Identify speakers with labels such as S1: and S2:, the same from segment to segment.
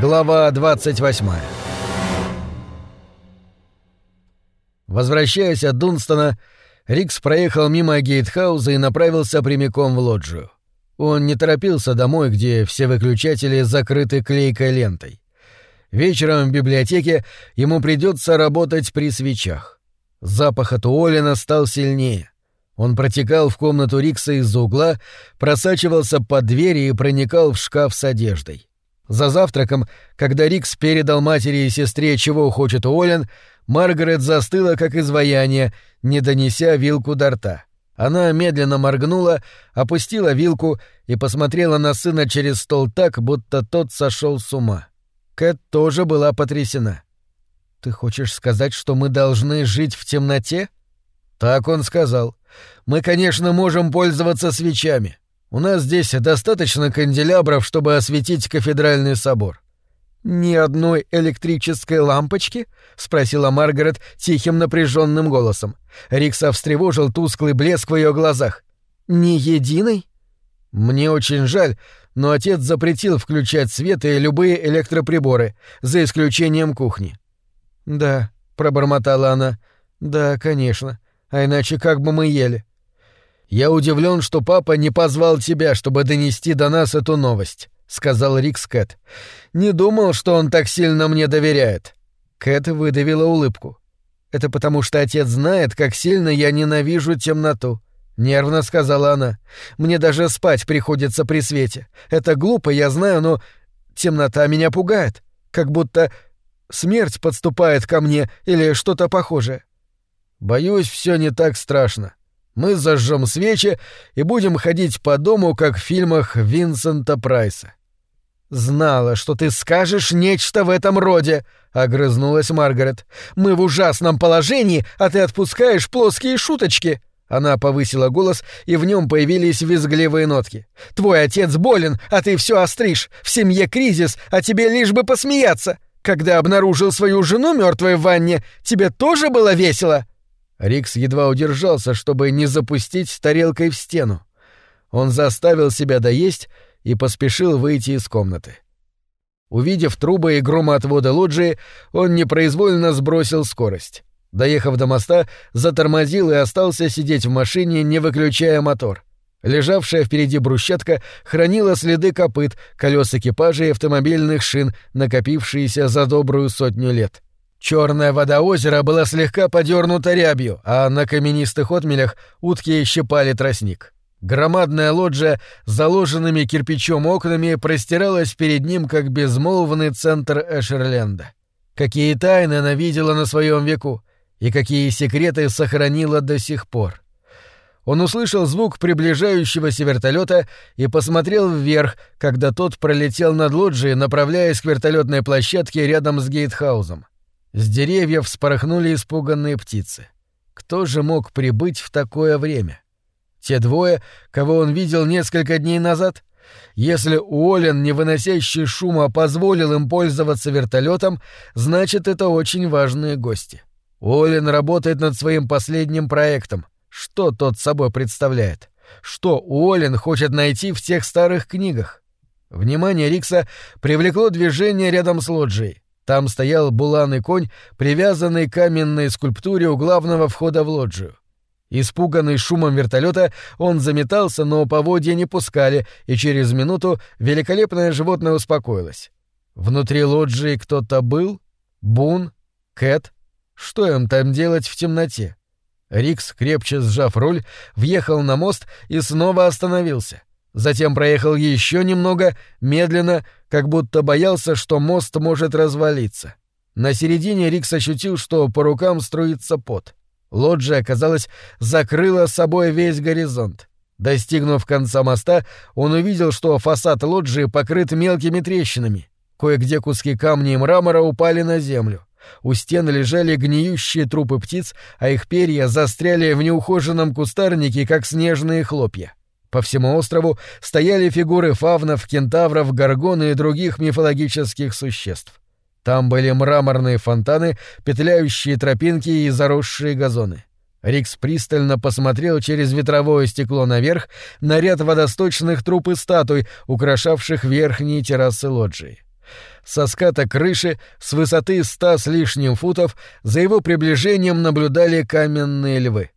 S1: Глава 28 Возвращаясь от Дунстона, Рикс проехал мимо Гейтхауза и направился прямиком в лоджию. Он не торопился домой, где все выключатели закрыты клейкой лентой. Вечером в библиотеке ему придется работать при свечах. Запах от Уоллина стал сильнее. Он протекал в комнату Рикса из-за угла, просачивался под двери и проникал в шкаф с одеждой. За завтраком, когда Рикс передал матери и сестре, чего хочет Уоллен, Маргарет застыла, как изваяние, не донеся вилку до рта. Она медленно моргнула, опустила вилку и посмотрела на сына через стол так, будто тот сошел с ума. Кэт тоже была потрясена. «Ты хочешь сказать, что мы должны жить в темноте?» «Так он сказал. Мы, конечно, можем пользоваться свечами. У нас здесь достаточно канделябров, чтобы осветить кафедральный собор». «Ни одной электрической лампочки?» — спросила Маргарет тихим напряженным голосом. Рикса встревожил тусклый блеск в ее глазах. «Ни единой?» «Мне очень жаль, но отец запретил включать свет и любые электроприборы, за исключением кухни». «Да», — пробормотала она. «Да, конечно. А иначе как бы мы ели?» «Я удивлен, что папа не позвал тебя, чтобы донести до нас эту новость», — сказал Рикс Кэт. «Не думал, что он так сильно мне доверяет». Кэт выдавила улыбку. «Это потому, что отец знает, как сильно я ненавижу темноту», — нервно сказала она. «Мне даже спать приходится при свете. Это глупо, я знаю, но темнота меня пугает. Как будто смерть подступает ко мне или что-то похожее». «Боюсь, все не так страшно», мы зажжем свечи и будем ходить по дому, как в фильмах Винсента Прайса. «Знала, что ты скажешь нечто в этом роде», — огрызнулась Маргарет. «Мы в ужасном положении, а ты отпускаешь плоские шуточки». Она повысила голос, и в нем появились визгливые нотки. «Твой отец болен, а ты все остришь. В семье кризис, а тебе лишь бы посмеяться. Когда обнаружил свою жену мертвой в ванне, тебе тоже было весело?» Рикс едва удержался, чтобы не запустить тарелкой в стену. Он заставил себя доесть и поспешил выйти из комнаты. Увидев трубы и громоотводы лоджии, он непроизвольно сбросил скорость. Доехав до моста, затормозил и остался сидеть в машине, не выключая мотор. Лежавшая впереди брусчатка хранила следы копыт, колес экипажа и автомобильных шин, накопившиеся за добрую сотню лет. Черная вода озера была слегка подернута рябью, а на каменистых отмелях утки щипали тростник. Громадная лоджия с заложенными кирпичом окнами простиралась перед ним, как безмолвный центр Эшерленда. Какие тайны она видела на своем веку, и какие секреты сохранила до сих пор. Он услышал звук приближающегося вертолета и посмотрел вверх, когда тот пролетел над лоджией, направляясь к вертолетной площадке рядом с гейтхаузом. С деревьев спорохнули испуганные птицы. Кто же мог прибыть в такое время? Те двое, кого он видел несколько дней назад? Если Уоллен, не выносящий шума, позволил им пользоваться вертолетом, значит, это очень важные гости. Уоллен работает над своим последним проектом. Что тот собой представляет? Что Уоллен хочет найти в тех старых книгах? Внимание Рикса привлекло движение рядом с лоджией. Там стоял буланый конь, привязанный к каменной скульптуре у главного входа в лоджию. Испуганный шумом вертолета, он заметался, но поводья не пускали, и через минуту великолепное животное успокоилось. Внутри лоджии кто-то был? Бун? Кэт? Что им там делать в темноте? Рикс, крепче сжав руль, въехал на мост и снова остановился. Затем проехал еще немного, медленно, как будто боялся, что мост может развалиться. На середине Рикс ощутил, что по рукам струится пот. Лоджия, казалось, закрыла собой весь горизонт. Достигнув конца моста, он увидел, что фасад лоджии покрыт мелкими трещинами. Кое-где куски камня и мрамора упали на землю. У стен лежали гниющие трупы птиц, а их перья застряли в неухоженном кустарнике, как снежные хлопья. По всему острову стояли фигуры фавнов, кентавров, горгон и других мифологических существ. Там были мраморные фонтаны, петляющие тропинки и заросшие газоны. Рикс пристально посмотрел через ветровое стекло наверх на ряд водосточных труп и статуй, украшавших верхние террасы лоджии. со ската крыши с высоты ста с лишним футов за его приближением наблюдали каменные львы.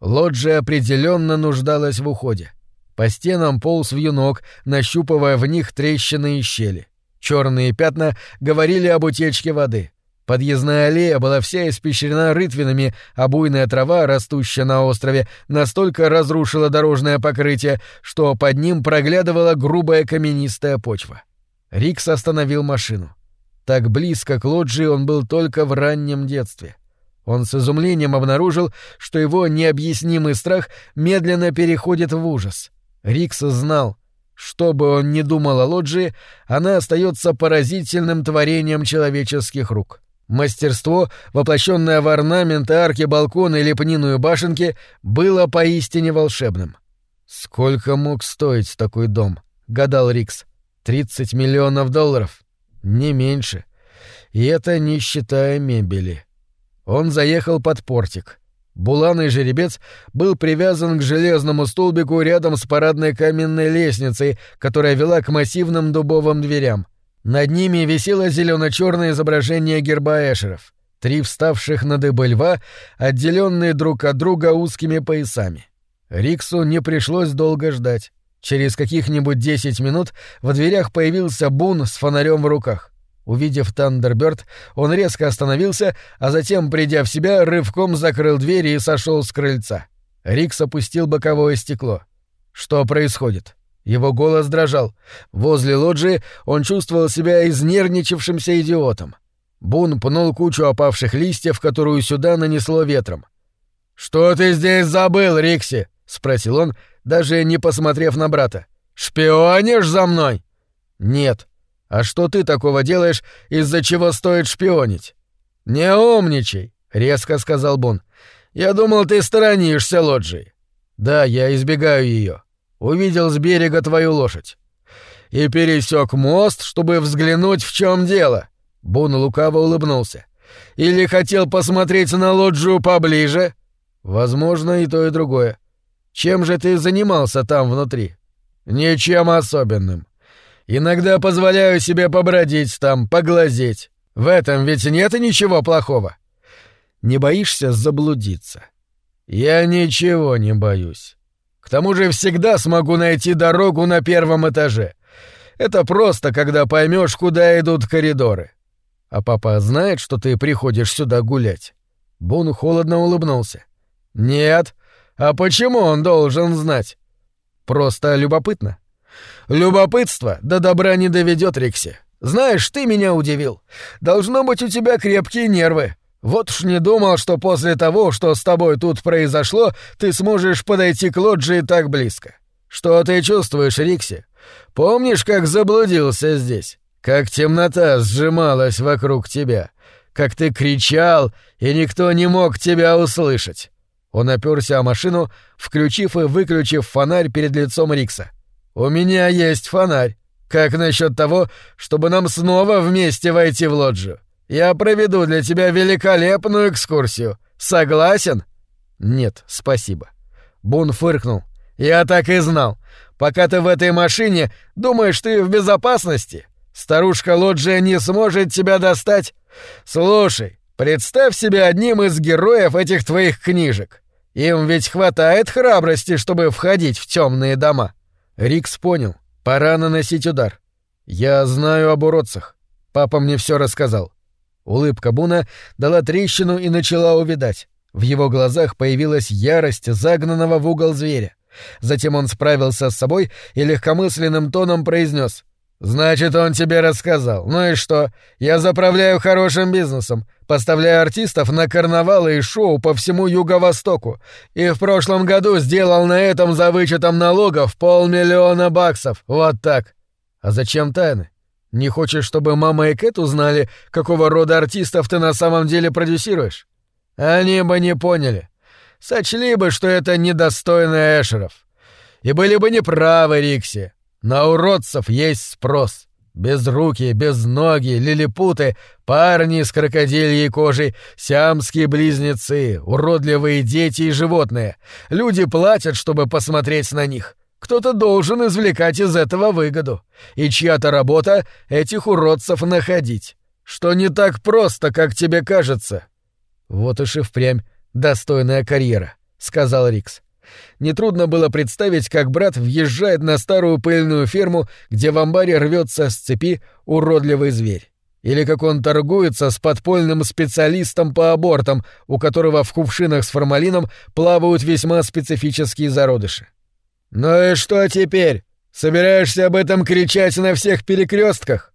S1: Лоджия определенно нуждалась в уходе. По стенам полз вьюнок, нащупывая в них трещины и щели. Черные пятна говорили об утечке воды. Подъездная аллея была вся испещрена рытвинами, а буйная трава, растущая на острове, настолько разрушила дорожное покрытие, что под ним проглядывала грубая каменистая почва. Рикс остановил машину. Так близко к лоджии он был только в раннем детстве. Он с изумлением обнаружил, что его необъяснимый страх медленно переходит в ужас. Рикс знал, что бы он ни думал о лоджии, она остается поразительным творением человеческих рук. Мастерство, воплощенное в орнаменты, арки балкона и лепнину башенки, было поистине волшебным. «Сколько мог стоить такой дом?» — гадал Рикс. «Тридцать миллионов долларов? Не меньше. И это не считая мебели». Он заехал под портик. Буланый жеребец был привязан к железному столбику рядом с парадной каменной лестницей, которая вела к массивным дубовым дверям. Над ними висело зелено-черное изображение герба Эшеров. Три вставших на дыбы льва, отделенные друг от друга узкими поясами. Риксу не пришлось долго ждать. Через каких-нибудь десять минут в дверях появился Бун с фонарем в руках. Увидев Тандерберт, он резко остановился, а затем, придя в себя, рывком закрыл двери и сошел с крыльца. Рикс опустил боковое стекло. Что происходит? Его голос дрожал. Возле лоджии он чувствовал себя изнервничавшимся идиотом. Бун пнул кучу опавших листьев, которую сюда нанесло ветром. «Что ты здесь забыл, Рикси?» — спросил он, даже не посмотрев на брата. «Шпионишь за мной?» «Нет», а что ты такого делаешь, из-за чего стоит шпионить? Не умничай, резко сказал Бон. Я думал, ты сторонишься Лоджии. Да, я избегаю ее. Увидел с берега твою лошадь. И пересек мост, чтобы взглянуть, в чем дело. Бун лукаво улыбнулся. Или хотел посмотреть на лоджию поближе? Возможно, и то, и другое. Чем же ты занимался там внутри? Ничем особенным. Иногда позволяю себе побродить там, поглазеть. В этом ведь нет ничего плохого. Не боишься заблудиться? Я ничего не боюсь. К тому же всегда смогу найти дорогу на первом этаже. Это просто, когда поймешь, куда идут коридоры. А папа знает, что ты приходишь сюда гулять? Бун холодно улыбнулся. Нет. А почему он должен знать? Просто любопытно. Любопытство до добра не доведет, Рикси. Знаешь, ты меня удивил. Должно быть у тебя крепкие нервы. Вот уж не думал, что после того, что с тобой тут произошло, ты сможешь подойти к лоджии так близко. Что ты чувствуешь, Рикси? Помнишь, как заблудился здесь? Как темнота сжималась вокруг тебя? Как ты кричал, и никто не мог тебя услышать? Он оперся о машину, включив и выключив фонарь перед лицом Рикса. «У меня есть фонарь. Как насчет того, чтобы нам снова вместе войти в лоджию? Я проведу для тебя великолепную экскурсию. Согласен?» «Нет, спасибо». Бун фыркнул. «Я так и знал. Пока ты в этой машине, думаешь, ты в безопасности? Старушка Лоджия не сможет тебя достать? Слушай, представь себя одним из героев этих твоих книжек. Им ведь хватает храбрости, чтобы входить в темные дома. Рикс понял. Пора наносить удар. Я знаю об уродцах. Папа мне все рассказал. Улыбка Буна дала трещину и начала увидать. В его глазах появилась ярость загнанного в угол зверя. Затем он справился с собой и легкомысленным тоном произнес: «Значит, он тебе рассказал. Ну и что? Я заправляю хорошим бизнесом, поставляю артистов на карнавалы и шоу по всему Юго-Востоку. И в прошлом году сделал на этом за вычетом налогов полмиллиона баксов. Вот так. А зачем тайны? Не хочешь, чтобы мама и Кэт узнали, какого рода артистов ты на самом деле продюсируешь? Они бы не поняли. Сочли бы, что это недостойно Эшеров. И были бы неправы, Рикси. На уродцев есть спрос. Безрукие, безногие, лилипуты, парни с крокодильей кожей, сиамские близнецы, уродливые дети и животные. Люди платят, чтобы посмотреть на них. Кто-то должен извлекать из этого выгоду. И чья-то работа — этих уродцев находить. Что не так просто, как тебе кажется. Вот уж и впрямь достойная карьера, — сказал Рикс. Нетрудно было представить, как брат въезжает на старую пыльную ферму, где в амбаре рвется с цепи уродливый зверь. Или как он торгуется с подпольным специалистом по абортам, у которого в кувшинах с формалином плавают весьма специфические зародыши. «Ну и что теперь? Собираешься об этом кричать на всех перекрестках?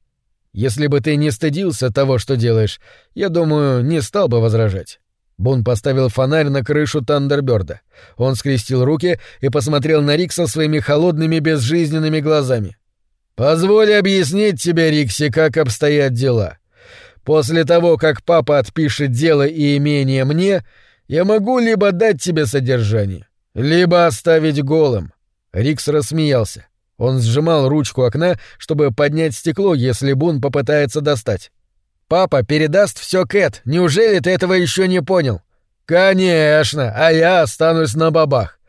S1: Если бы ты не стыдился того, что делаешь, я думаю, не стал бы возражать. Бун поставил фонарь на крышу Тандерберда. Он скрестил руки и посмотрел на Рикса своими холодными безжизненными глазами. «Позволь объяснить тебе, Рикси, как обстоят дела. После того, как папа отпишет дело и имение мне, я могу либо дать тебе содержание, либо оставить голым». Рикс рассмеялся. Он сжимал ручку окна, чтобы поднять стекло, если Бун попытается достать. Папа передаст все Кэт. Неужели ты этого еще не понял? Конечно, а я останусь на бабах.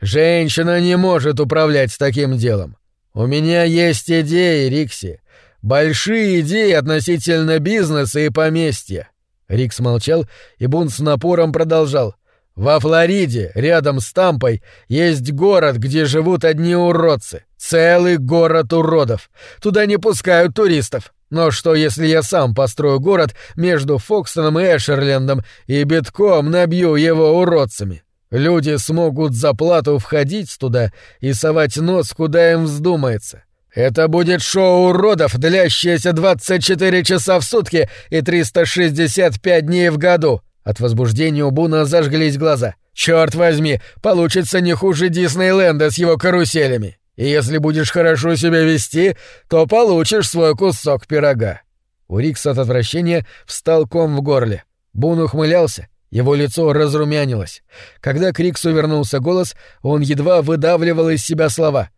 S1: Женщина не может управлять таким делом. У меня есть идеи, Рикси. Большие идеи относительно бизнеса и поместья. Рикс молчал, и Бун с напором продолжал. Во Флориде, рядом с Тампой, есть город, где живут одни уродцы. Целый город уродов. Туда не пускают туристов. Но что, если я сам построю город между Фокстоном и Эшерлендом и битком набью его уродцами? Люди смогут за плату входить туда и совать нос, куда им вздумается. Это будет шоу уродов, длящееся 24 часа в сутки и 365 дней в году. От возбуждения у Буна зажглись глаза. Черт возьми, получится не хуже Диснейленда с его каруселями. И если будешь хорошо себя вести, то получишь свой кусок пирога». У Рикса от отвращения встал ком в горле. Бун ухмылялся, его лицо разрумянилось. Когда к Риксу вернулся голос, он едва выдавливал из себя слова.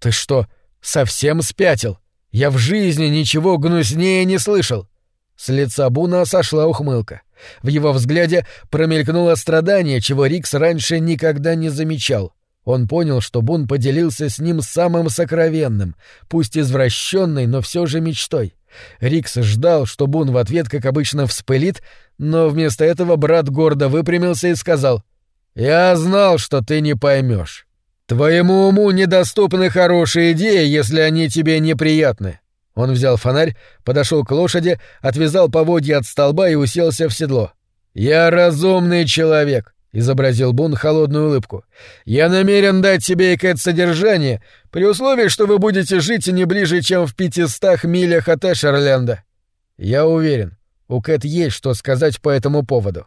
S1: «Ты что, совсем спятил? Я в жизни ничего гнуснее не слышал!» С лица Буна сошла ухмылка. В его взгляде промелькнуло страдание, чего Рикс раньше никогда не замечал. Он понял, что Бун поделился с ним самым сокровенным, пусть извращенной, но все же мечтой. Рикс ждал, что Бун в ответ, как обычно, вспылит, но вместо этого брат гордо выпрямился и сказал «Я знал, что ты не поймешь. Твоему уму недоступны хорошие идеи, если они тебе неприятны». Он взял фонарь, подошел к лошади, отвязал поводья от столба и уселся в седло. «Я разумный человек. — изобразил Бун холодную улыбку. «Я намерен дать тебе и Кэт содержание, при условии, что вы будете жить не ближе, чем в пятистах милях от Эшерленда». «Я уверен, у Кэт есть что сказать по этому поводу.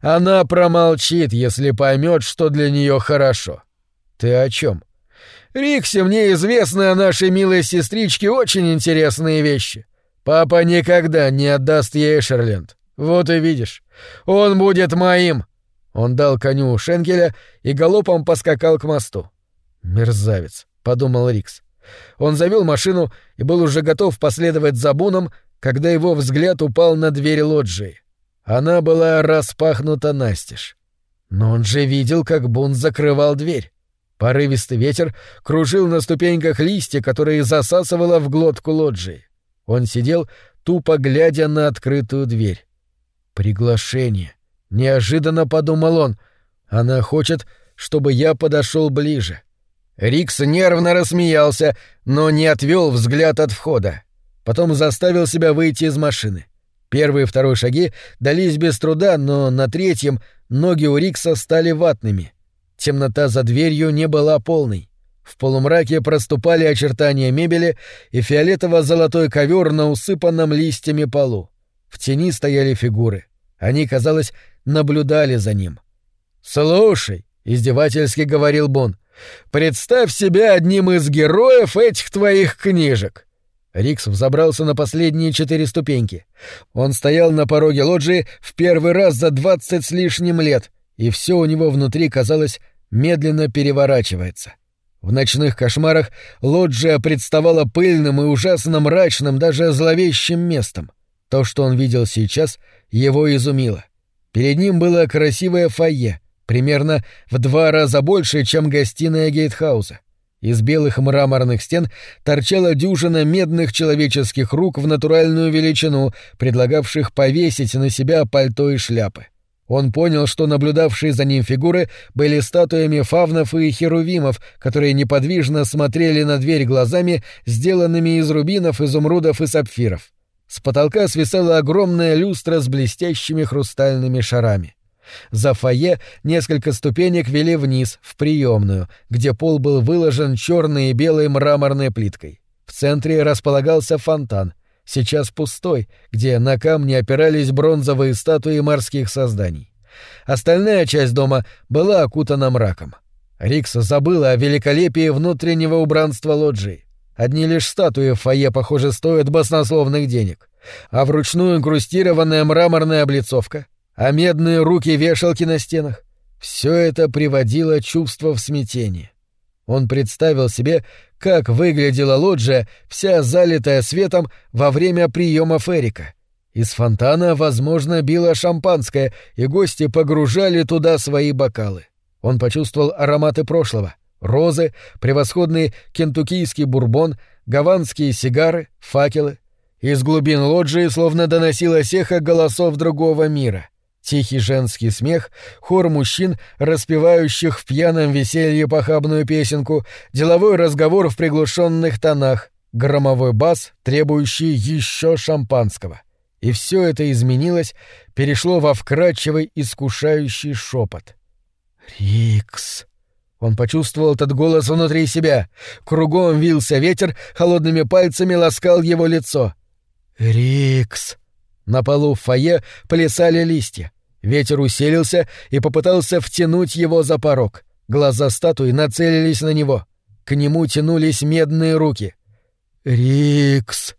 S1: Она промолчит, если поймет, что для нее хорошо». «Ты о чем? «Рикси, мне известны о нашей милой сестричке очень интересные вещи. Папа никогда не отдаст ей Эшерленд. Вот и видишь. Он будет моим». Он дал коню шенкеля и галопом поскакал к мосту. «Мерзавец», — подумал Рикс. Он завел машину и был уже готов последовать за Буном, когда его взгляд упал на дверь лоджии. Она была распахнута настежь. Но он же видел, как Бун закрывал дверь. Порывистый ветер кружил на ступеньках листья, которые засасывало в глотку лоджии. Он сидел, тупо глядя на открытую дверь. Приглашение. Неожиданно подумал он. Она хочет, чтобы я подошел ближе. Рикс нервно рассмеялся, но не отвел взгляд от входа. Потом заставил себя выйти из машины. Первые и второй шаги дались без труда, но на третьем ноги у Рикса стали ватными. Темнота за дверью не была полной. В полумраке проступали очертания мебели и фиолетово-золотой ковер на усыпанном листьями полу. В тени стояли фигуры. Они, казалось, наблюдали за ним. «Слушай», — издевательски говорил Бон, — «представь себя одним из героев этих твоих книжек». Рикс взобрался на последние четыре ступеньки. Он стоял на пороге лоджии в первый раз за двадцать с лишним лет, и все у него внутри, казалось, медленно переворачивается. В ночных кошмарах лоджия представала пыльным и ужасно мрачным, даже зловещим местом. То, что он видел сейчас, его изумило. Перед ним было красивое фойе, примерно в два раза больше, чем гостиная Гейтхауза. Из белых мраморных стен торчала дюжина медных человеческих рук в натуральную величину, предлагавших повесить на себя пальто и шляпы. Он понял, что наблюдавшие за ним фигуры были статуями фавнов и херувимов, которые неподвижно смотрели на дверь глазами, сделанными из рубинов, изумрудов и сапфиров. С потолка свисала огромная люстра с блестящими хрустальными шарами. За фойе несколько ступенек вели вниз, в приемную, где пол был выложен черной и белой мраморной плиткой. В центре располагался фонтан, сейчас пустой, где на камне опирались бронзовые статуи морских созданий. Остальная часть дома была окутана мраком. Рикс забыла о великолепии внутреннего убранства лоджии. Одни лишь статуи в фойе, похоже, стоят баснословных денег. А вручную инкрустированная мраморная облицовка — а медные руки вешалки на стенах — все это приводило чувство в смятение. Он представил себе, как выглядела лоджия, вся залитая светом во время приемов Эрика. Из фонтана, возможно, било шампанское, и гости погружали туда свои бокалы. Он почувствовал ароматы прошлого — розы, превосходный кентуккийский бурбон, гаванские сигары, факелы. Из глубин лоджии словно доносилось эхо голосов другого мира — Тихий женский смех, хор мужчин, распевающих в пьяном веселье похабную песенку, деловой разговор в приглушенных тонах, громовой бас, требующий еще шампанского. И все это изменилось, перешло во вкрадчивый, искушающий шепот. «Рикс!» Он почувствовал этот голос внутри себя. Кругом вился ветер, холодными пальцами ласкал его лицо. «Рикс!» На полу в фойе плясали листья. Ветер усилился и попытался втянуть его за порог. Глаза статуи нацелились на него. К нему тянулись медные руки. «Рикс!»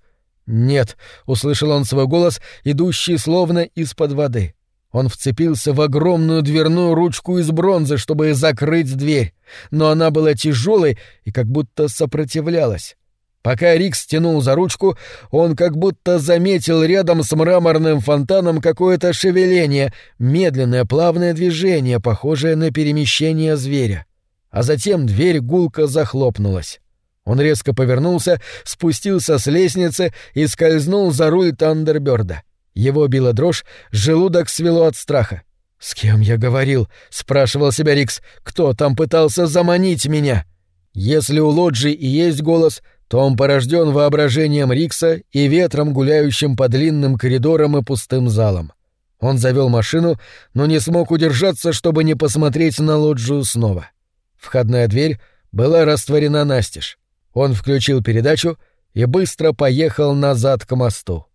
S1: «Нет», — услышал он свой голос, идущий словно из-под воды. Он вцепился в огромную дверную ручку из бронзы, чтобы закрыть дверь, но она была тяжелой и как будто сопротивлялась. Пока Рикс тянул за ручку, он как будто заметил рядом с мраморным фонтаном какое-то шевеление, медленное плавное движение, похожее на перемещение зверя. А затем дверь гулко захлопнулась. Он резко повернулся, спустился с лестницы и скользнул за руль Тандерберда. Его била дрожь, желудок свело от страха. «С кем я говорил?» — спрашивал себя Рикс. «Кто там пытался заманить меня?» Если у Лоджи и есть голос — то он порожден воображением Рикса и ветром, гуляющим по длинным коридорам и пустым залам. Он завел машину, но не смог удержаться, чтобы не посмотреть на лоджию снова. Входная дверь была растворена настежь. Он включил передачу и быстро поехал назад к мосту.